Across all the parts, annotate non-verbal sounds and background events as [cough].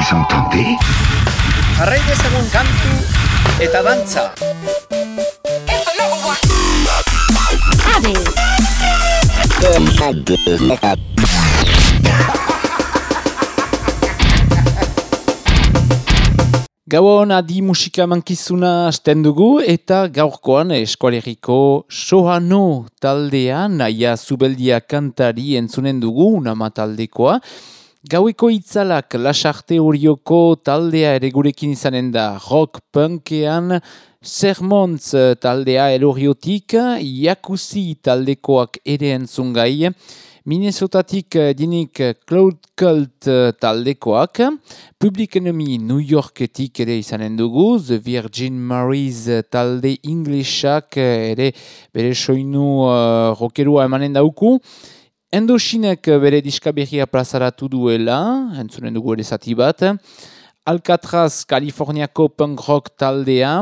Vous entendez Jarrai dezagun kantu eta dantza. Gauan adi musika mankizuna asten dugu eta gaurkoan eskualeriko Sohano taldea, naia zubeldia kantari entzunen dugu, unama taldekoa. Gaueko itzalak lasarte horioko taldea ere gurekin izanen da. Rock punkean, Sermontz taldea eloriotik, Iakusi taldekoak ere entzungai, Minnesotatik eh, dinik eh, Cloud Cult eh, taldekoak, Public Enemy New Yorketik ere izanen dugu, The Virgin Maries talde Englishak ere bere soinu uh, rokerua emanen dauku, Endosinek bere diskaberria plazaratu duela, entzunen dugu ere zati bat, Alcatraz, Kaliforniako punk rock taldea,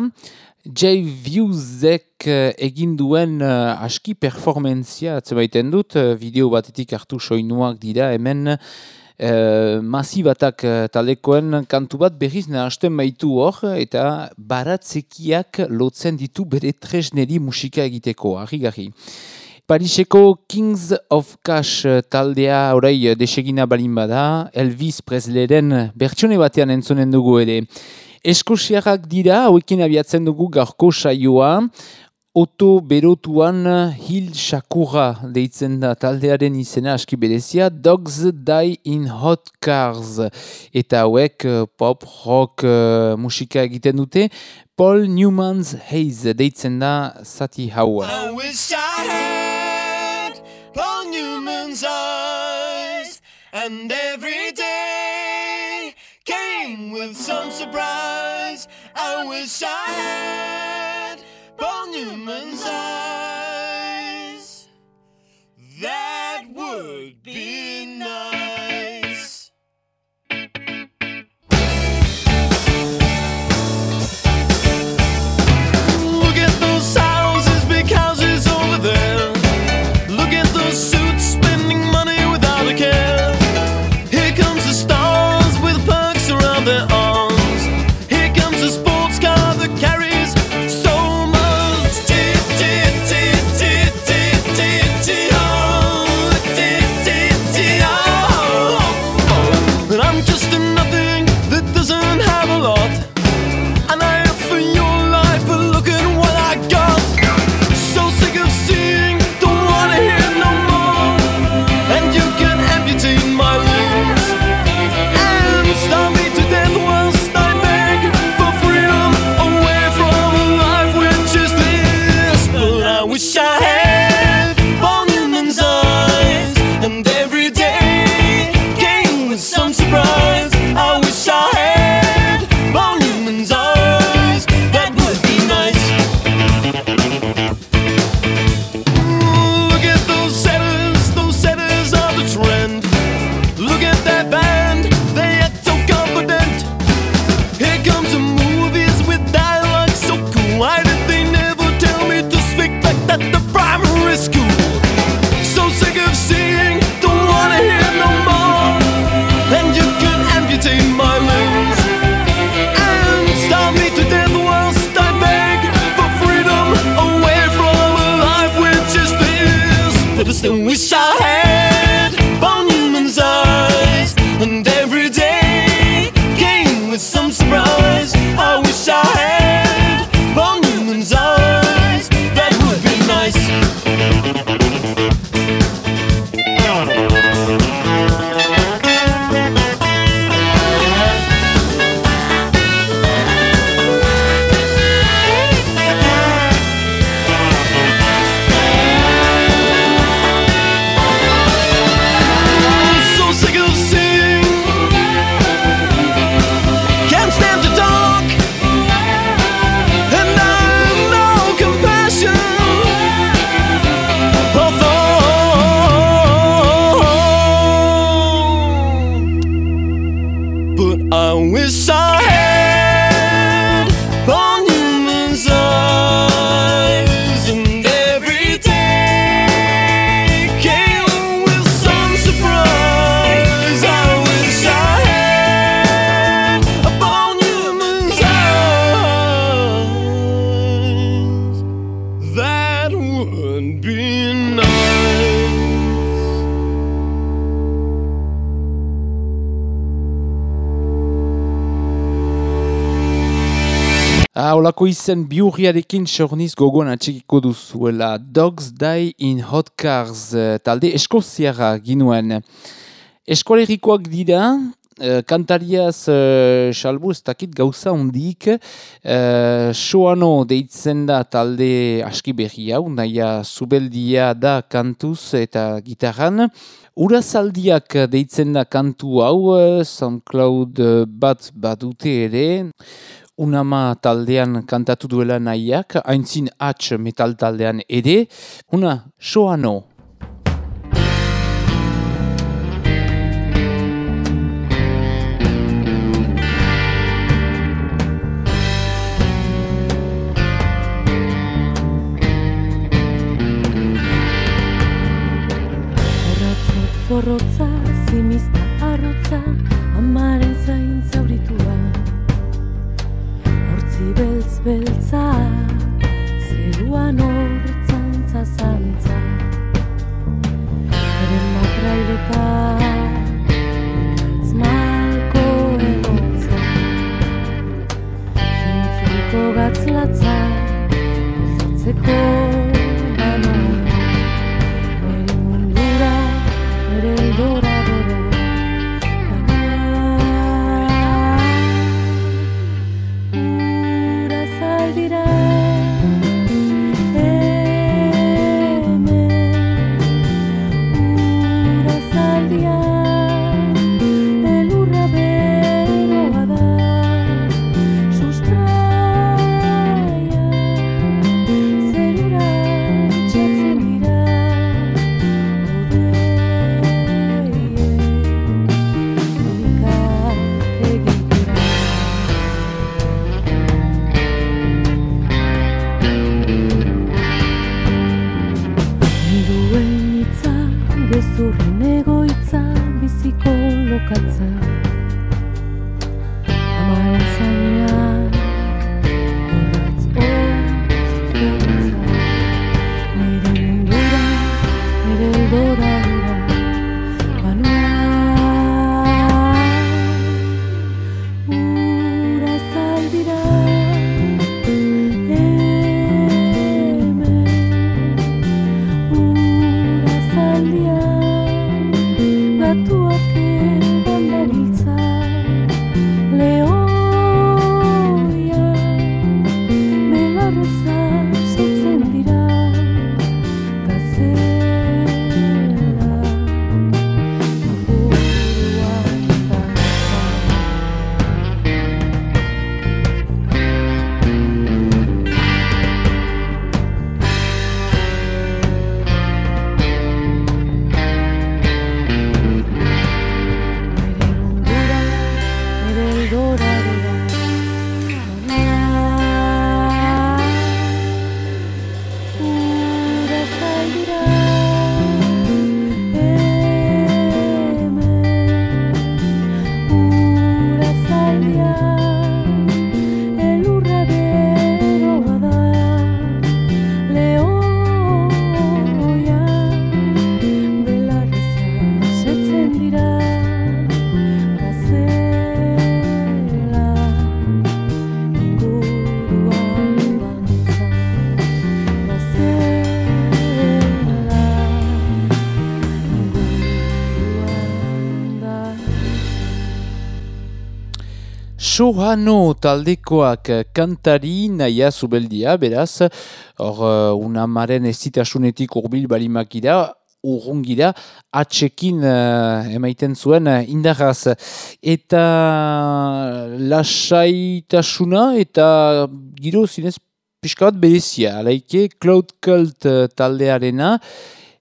Jay Viewsek uh, egin duen uh, aski performentzia atzebaiten dut, video batetik hartu soinuak dira hemen uh, masibatak uh, talekoen kantu bat berriz nahasten baitu hor eta baratzekiak lotzen ditu bere tresneri musika egiteko, harri Pariseko Kings of Cash taldea orai desegina balin bada, Elvis Presleyren bertsone batean entzunen dugu ere. Eskosiarrak dira, hauekin abiatzen dugu garko saioa, Oto berotuan Hil Shakura deitzen da taldearen izena aski berezia, Dogs Die in Hot Cars. Eta hauek pop, rock, musika egiten dute, Paul Newman's Haze deitzen da zati hau. I and every day came with some surprise. I wish I had Paul Newman's eyes. Olako izen biurriarekin sorniz gogoan atxikiko duzuela. Dogs Die in Hot Cars eh, talde eskoziara ginuen. Eskolerikoak dira, eh, kantariaz eh, salbu ez dakit gauza hundik, eh, soano deitzen da talde aski berri hau, naia zubeldia da kantuz eta gitarran. Urazaldiak deitzen da kantu hau, eh, SoundCloud bat badute ere, Unama taldean kantatu duela nahiak, haintzin H metal taldean ere, una soano. Sohano taldekoak eh, kantari naia zubeldia, beraz, hor uh, unamaren ezitasunetik urbil balimakira, urrungira, atxekin uh, emaiten zuen indarraz. Eta lasaitasuna eta giro zinez pixka bat berezia, alaike Cloud Cult taldearena,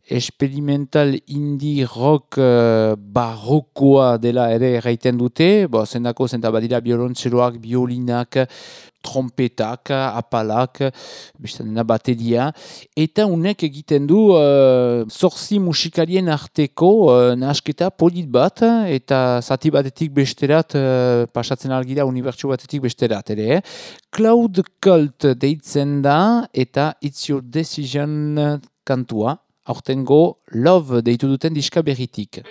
experimental indie rock uh, barrokoa dela ere erraiten dute, bo, zendako zenta badira biolontzeroak, biolinak, trompetak, apalak, bestan dena bateria, eta unek egiten du uh, zorzi musikarien arteko uh, nahasketa polit bat, eta zati batetik besterat uh, pasatzen algira unibertsu batetik besterat ere. Cloud Cult deitzen da, eta It's Your Decision kantua, aurtengo Love deitu duten diska berritik.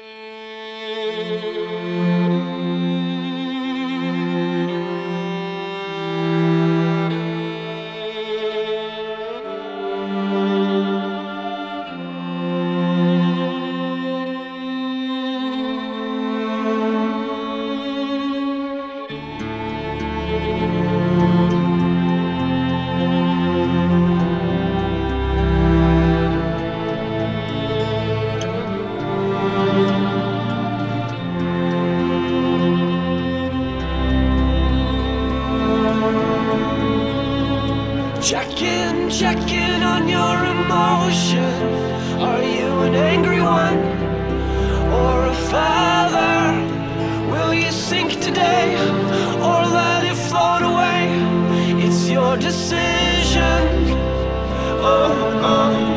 decision. Oh, oh.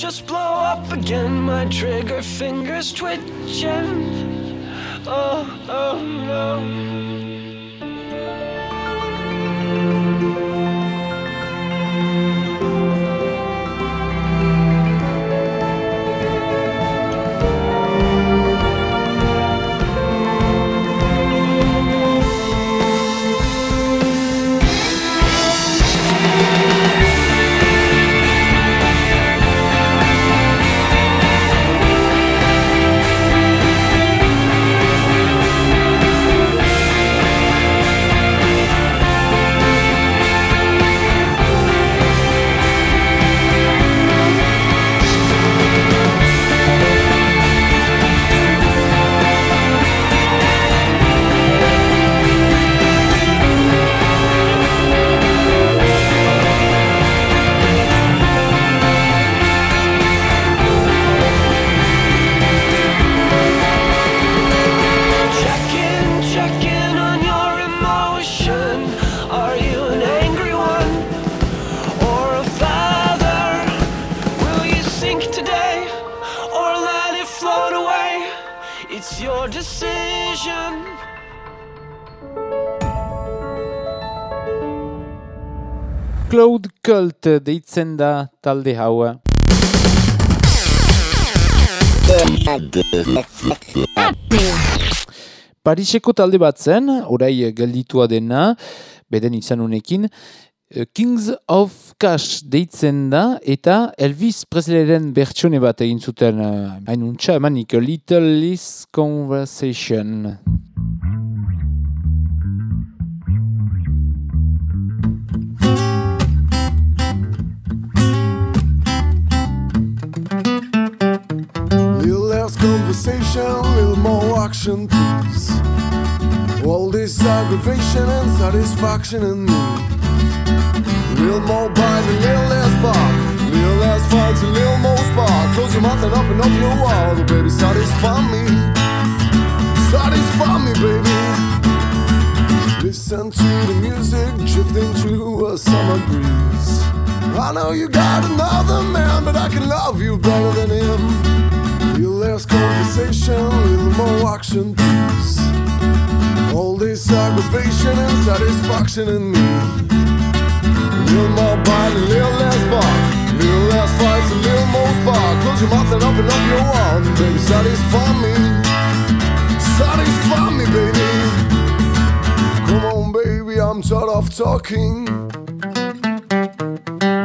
Just blow up again. My trigger fingers twitching. Oh, oh no. Cloud Cult deitzen da talde hau. Pariseko talde bat zen, orai gelditua dena, beden izan unekin, eh, Kings of Cash deitzen da, eta Elvis Presleyren bertsone bat egin zuten, eh, hain untxa emanik, Little Less Conversation. More action, please. All this aggravation and satisfaction in me. Little more bite, little less bark. Little less fights, a little more spark. Close your mouth and open up your wall. Oh, baby, satisfy me. Satisfy me, baby. Listen to the music drifting through a summer breeze. I know you got another man, but I can love you better than him. Little less conversation, little more action, please. All this aggravation and satisfaction in me. Little more bite, a little less bark. Little less fights, a little more spark. Close your mouth and open up your and baby, satisfy me. Satisfy me, baby. Come on, baby, I'm tired of talking.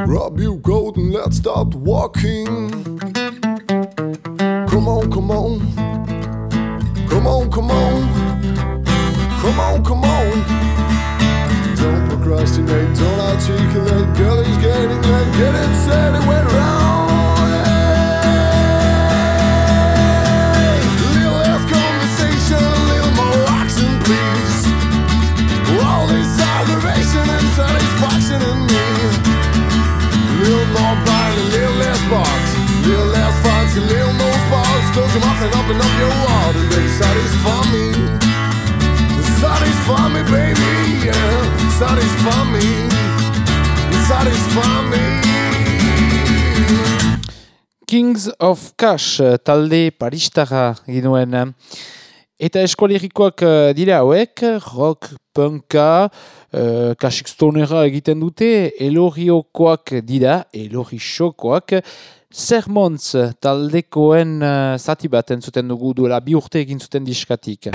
Rub you gold and let's start walking. Come on, come on. Come on, come on. Come on, come on. Don't procrastinate, don't articulate. Girl is getting late, get it set and went round. Kings of Cash eh, talde paristara ginuen. Eta eskualerikoak eh, dira hauek, rock, punka, uh, kasik stonera egiten dute, eloriokoak dira, Sermontz taldekoen uh, zati bat entzuten dugu duela bi urte egin zuten diskatik.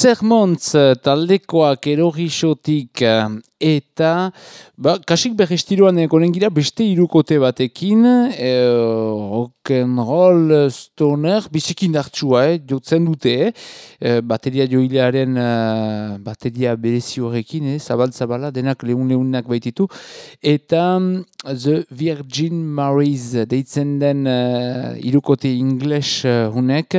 Sermontz taldekoak erorisotik eh, eta ba, kasik berrestiroan egonen gira beste irukote batekin e, rock'n'roll stoner bizikin hartxua, eh, jotzen dute eh, bateria joilearen eh, bateria berezi horrekin eh, zabal-zabala denak lehun-lehunak baititu eta mm, The Virgin Maries deitzen den uh, irukote ingles uh, hunek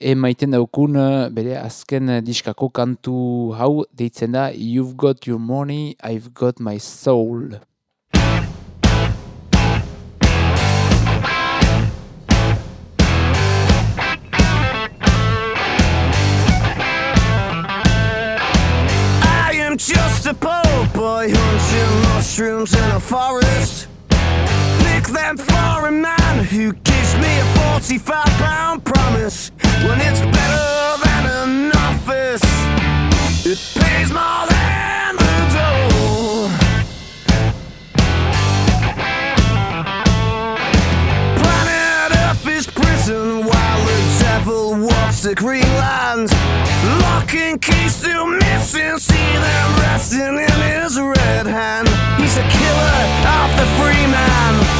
emaiten daukun bere azken uh, diskako kantu hau deitzen da You've got your money, I've got my soul. I am just a poor boy hunting mushrooms in a forest. Them for a man who gives me a 45 pound promise when it's better than an office. It pays more than the dough. Planet Earth is prison while the devil walks the green land. Lock and key still missing, see them resting in his red hand. He's a killer of the free man.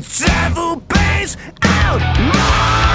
devil pays out more.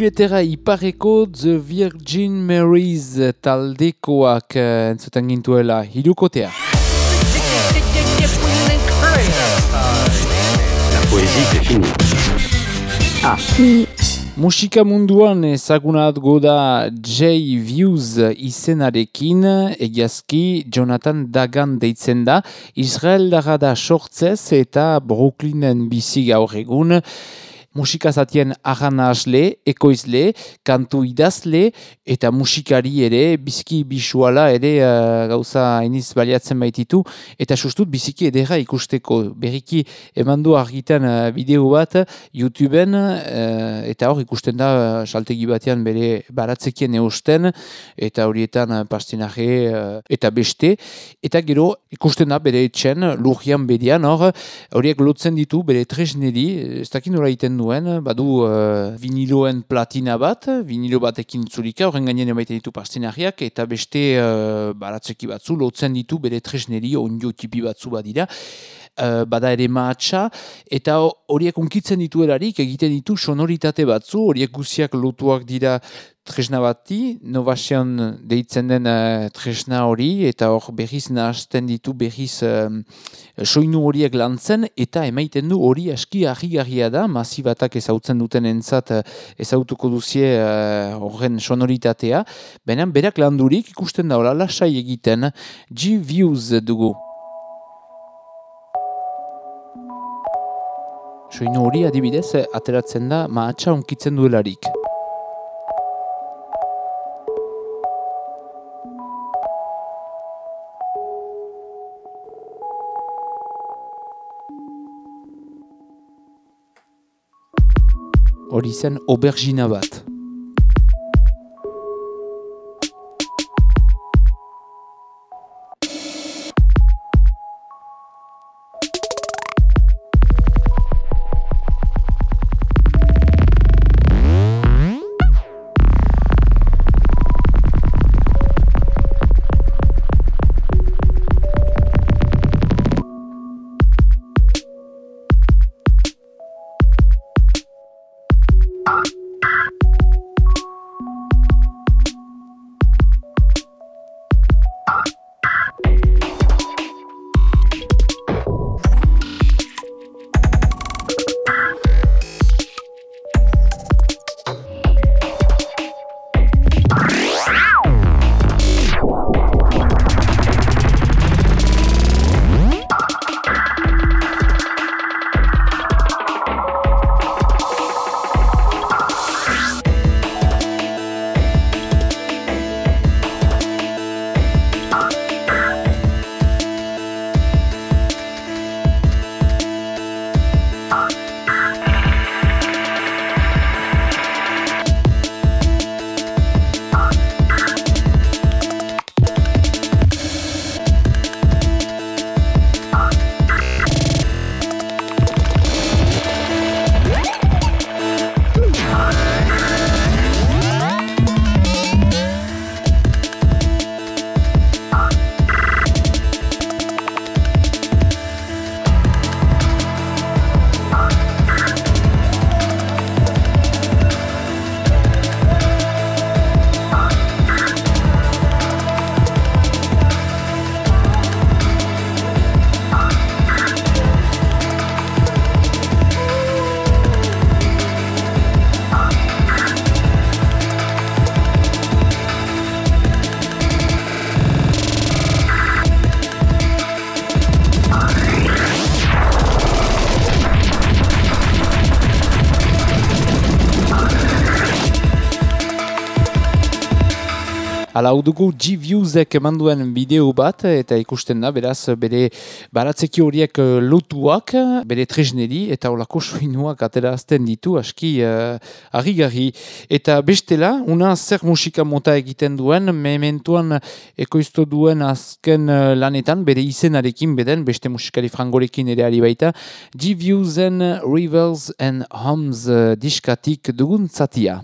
Inglaterra ipareko The Virgin Marys taldekoak eh, entzuten gintuela hirukotea. La poésie, c'est fini. Musika munduan ezagunatgo da J Views izenarekin, egiazki Jonathan Dagan deitzen da, Israel da sortzez eta Brooklynen bizi gaur egun, musika zatien ahana asle, ekoizle, kantu idazle eta musikari ere, bizki bisuala ere uh, gauza iniz baliatzen baititu, eta sustut biziki edera ikusteko. Berriki emandu argitan uh, bideo bat YouTubeen uh, eta hor ikusten da saltegi batean bere baratzekien eusten eta horietan uh, pastinaje eta beste eta gero ikusten da bere etxen lurrian bedian hor horiek lotzen ditu bere tresneri ez dakit nola egiten duen badu uh, viniloen platina bat vinilo batekin zulika horren gainen emaiten ditu pastinariak eta beste uh, baratzeki batzu lotzen ditu bere tresneri ondio tipi batzu badira uh, bada ere mahatsa, eta ho- horiek unkitzen dituelarik egiten ditu sonoritate batzu, horiek guziak lotuak dira tresna bati, Novation deitzen den uh, tresna hori, eta hor berriz nahazten ditu berriz um, soinu horiek lantzen, eta emaiten du hori aski harrigarria da, masibatak ezautzen duten entzat uh, ezautuko duzie uh, horren sonoritatea, Baina berak landurik ikusten da hola lasai egiten G-Views dugu. Soinu hori adibidez ateratzen da mahatsa unkitzen duelarik. Hori zen aubergina bat. Hala, hau dugu G-Viewsek eman duen bideo bat, eta ikusten da, beraz, bere baratzeki horiek eh, lotuak, bere tresneri, eta holako [laughs] soinuak aterazten ditu, aski uh, argi Eta bestela, una zer musika mota egiten duen, mementuan ekoizto duen azken eh, lanetan, bere izenarekin beden, beste musikari frangorekin ere ari baita, G-Viewsen Rivers and Homes diskatik dugun zatia.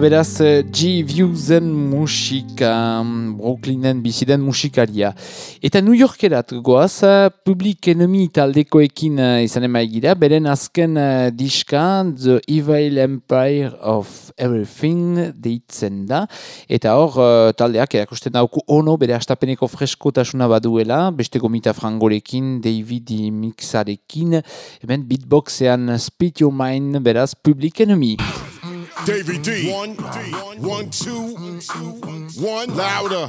Beraz, eh, G-Viewsen musika, mm, Brooklynen biziden musikaria. Eta New Yorkerat goaz, eh, Public Enemy taldekoekin eh, izanen maigira, beren azken diska, The Evil Empire of Everything deitzen da. Eta hor, taldeak erakusten dauku ono, bere astapeneko freskotasuna baduela, beste gomita frangorekin, David Mixarekin, hemen beatboxean Speed Your Mind, beraz, Public Enemy. Davy D. One, one, two, one, louder.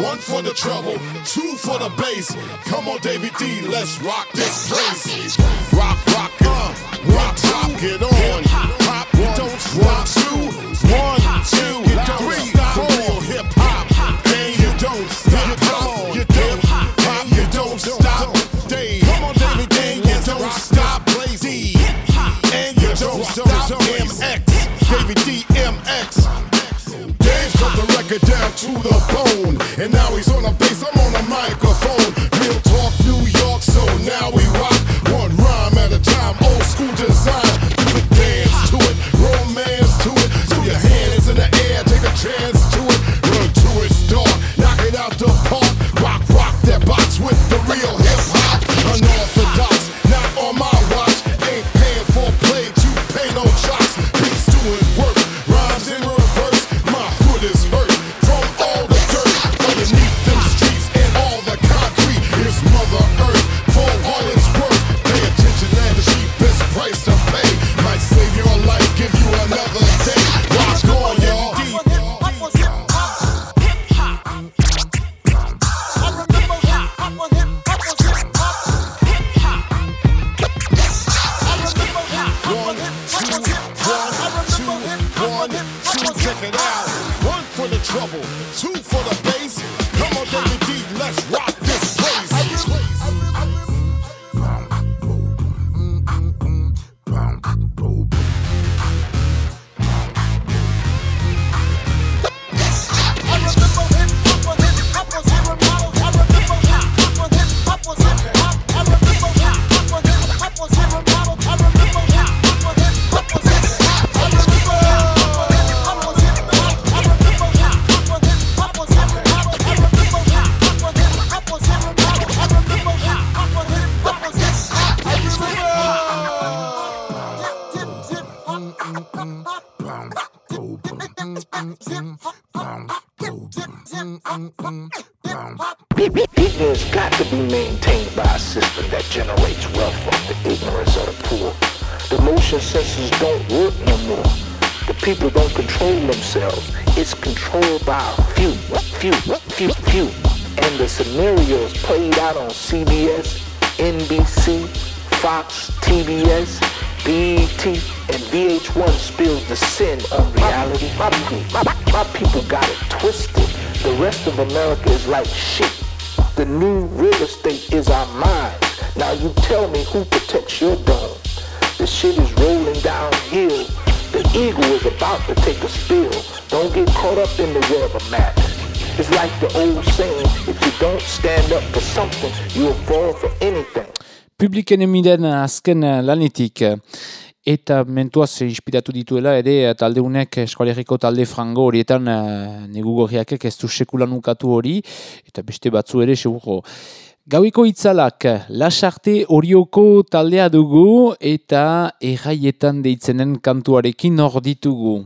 One for the trouble, two for the bass. Come on, Davy D, let's rock this place. Rock, rock, uh, rock, rock, get on. Pop, don't stop. Two, one, two, down to the bone. And now he's sheep. The new real estate is our minds. Now you tell me who protects your dome. The shit is rolling downhill. The eagle is about to take a spill. Don't get caught up in the web of madness. It's like the old saying, if you don't stand up for something, you'll fall for anything. Public Enemy den azken lanetik. eta mentuaz inspiratu dituela ere eh, taldeunek eh, eskualeriko talde frango horietan eh, negu gorriakek ez du sekulan ukatu hori eta beste batzu ere seguro. Gaueko itzalak, lasarte horioko taldea dugu eta erraietan deitzenen kantuarekin hor ditugu.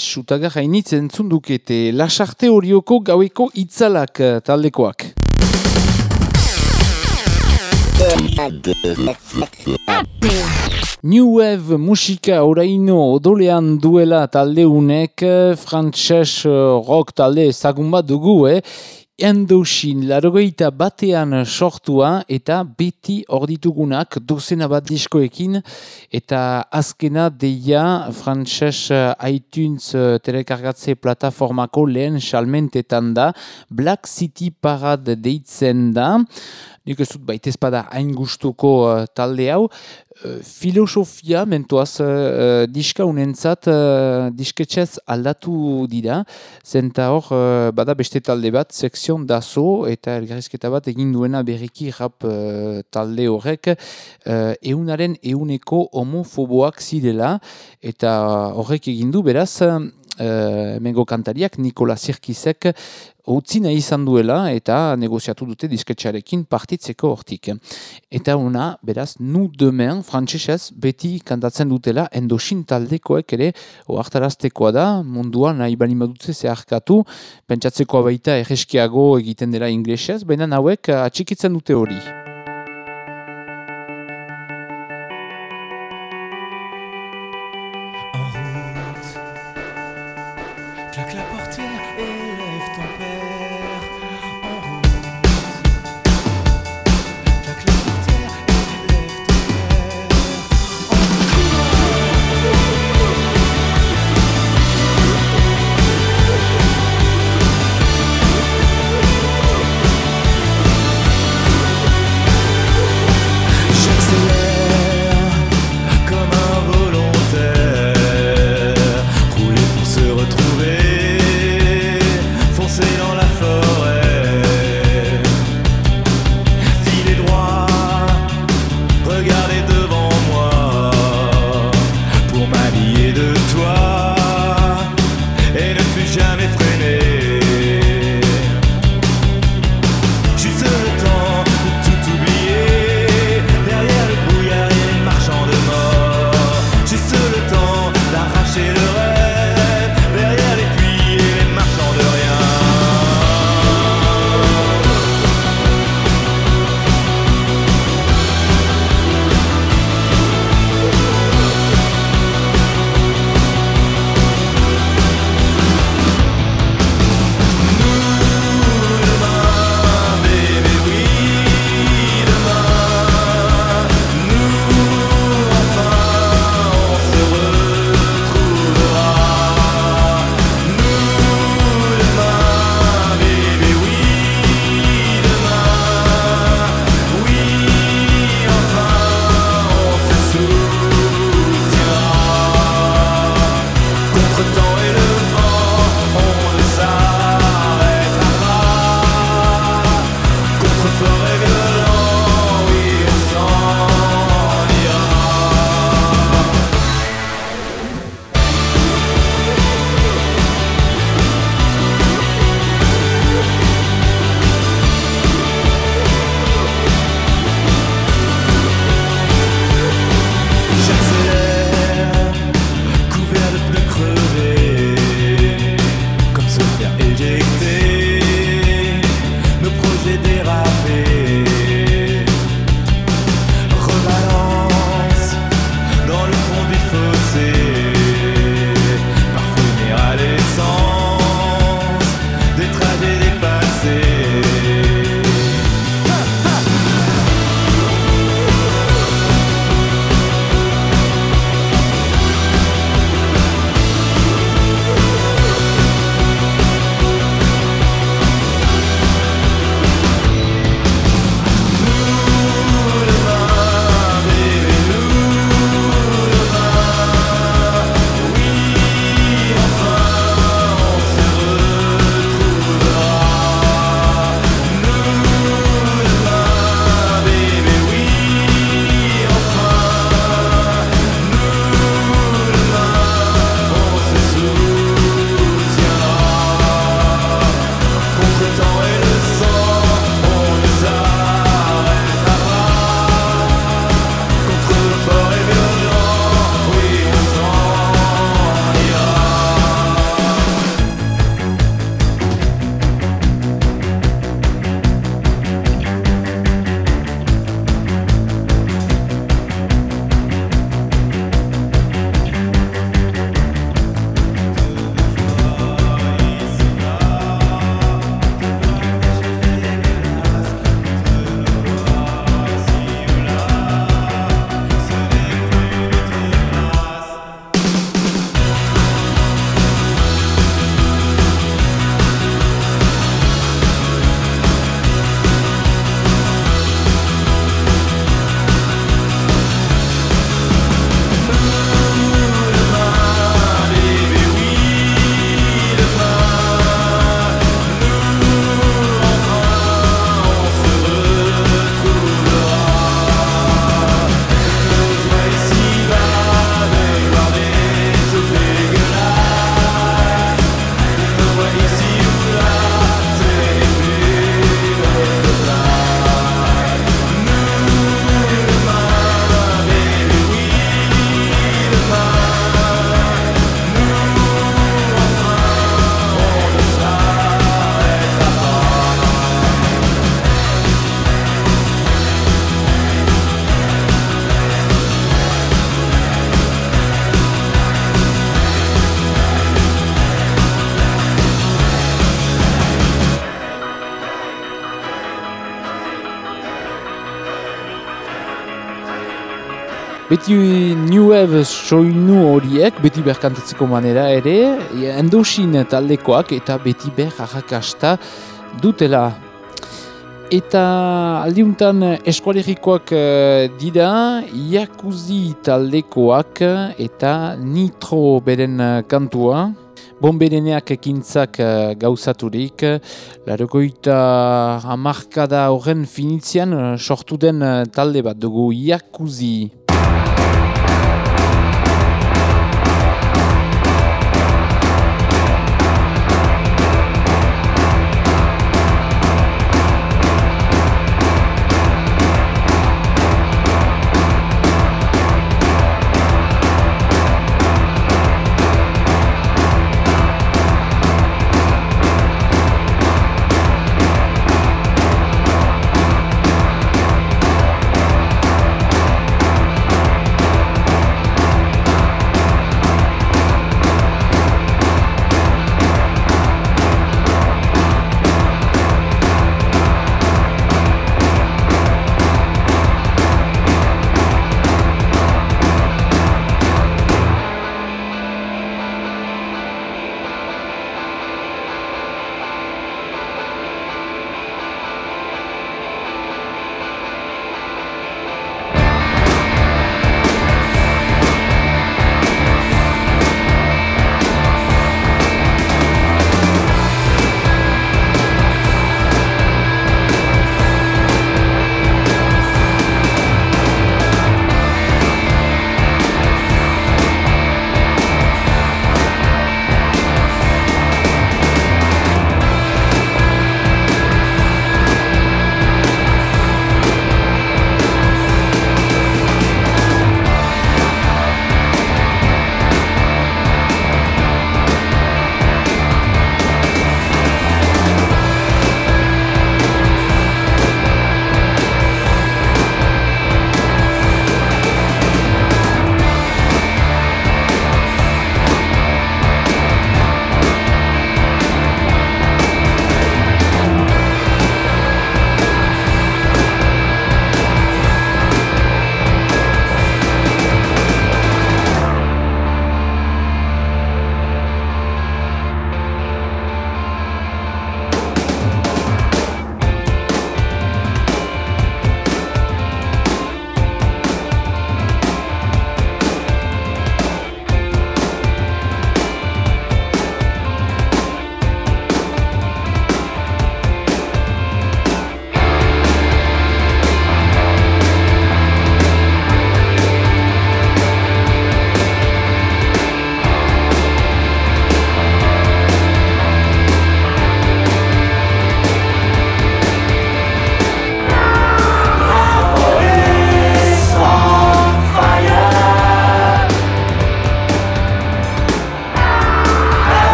Sutagar hainitz entzun dukete lasarte horioko gaueko itzalak eh, taldekoak. New Wave musika oraino odolean duela taldeunek eh, frantses eh, rock talde ezagun bat dugu, eh? Endoshin, larogeita batean sortua eta beti orditugunak dozena bat diskoekin. Eta azkena deia frantses eh, iTunes eh, telekargatze plataformako lehen salmentetan da. Black City Parade deitzen da nik ez dut baitez bada hain gustuko uh, talde hau. Uh, filosofia mentuaz uh, diska unentzat uh, disketxez aldatu dira. Zenta hor uh, bada beste talde bat sekzion dazo eta elgarrizketa bat egin duena berriki rap uh, talde horrek. Uh, eunaren euneko homofoboak zirela eta horrek egin du. Beraz uh, mengo kantariak Nikola Sirkisek utzi nahi izan duela eta negoziatu dute disketxarekin partitzeko hortik. Eta una, beraz, nu demen, frantzesez, beti kantatzen dutela endosin taldekoek ere oartaraztekoa da, mundua nahi bali madutze zeharkatu, pentsatzekoa baita erreskiago egiten dela inglesez, baina hauek atxikitzen dute hori. Beti New Wave soinu horiek, beti berkantatzeko manera ere, endosin taldekoak eta beti ber arrakasta dutela. Eta aldiuntan eskualerikoak eh, dira, Iakuzi taldekoak eta Nitro beren kantua. Bonbereneak ekintzak eh, gauzaturik, larokoita hamarkada horren finitzian eh, sortu den talde bat dugu Iakuzi.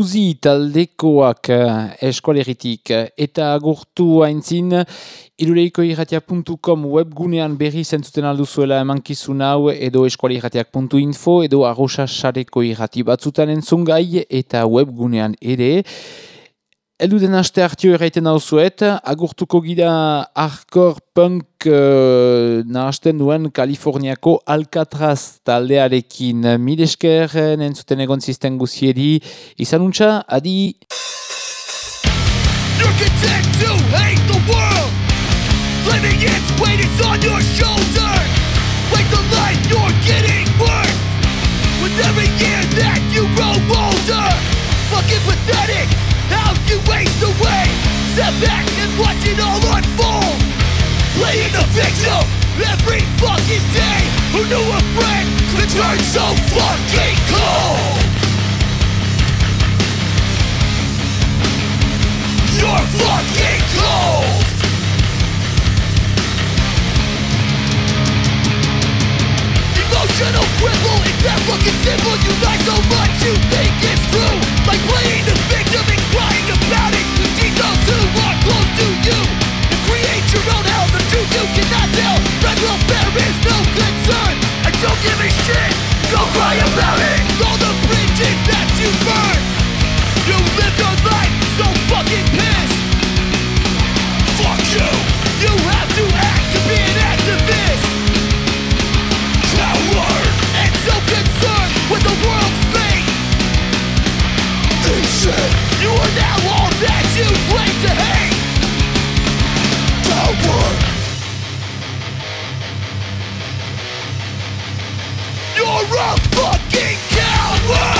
Jakuzi taldekoak eh, eskualeritik eh, eta agurtu haintzin iruleikoirratia.com webgunean berri zentzuten alduzuela emankizun hau edo eskualirratiak.info edo arrosa sareko irrati batzutan entzungai eta webgunean ere. Eluden aste hartio erraiten dauzuet, agurtuko gira hardcore punk uh, nahasten duen Kaliforniako Alcatraz taldearekin. Mil esker egon zisten guzieri, izan untxa, adi... You're every year that you grow older Step back and watch it all unfold. Playing the victim Every fucking day. Who knew a friend could turn so fucking cold? You're fucking cold. Emotional cripple, it's that fucking simple? You lie so much you think it's true. Like playing the victim and crying close to you. You create your own hell, the truth you cannot tell. Friend welfare is no concern. I don't give a shit, go cry about it. All the bridges that you burn. You live your life so fucking pissed. Fuck you! You have to act to be an activist. Coward! And so concerned with the world's fate. Shit. You're a fucking coward!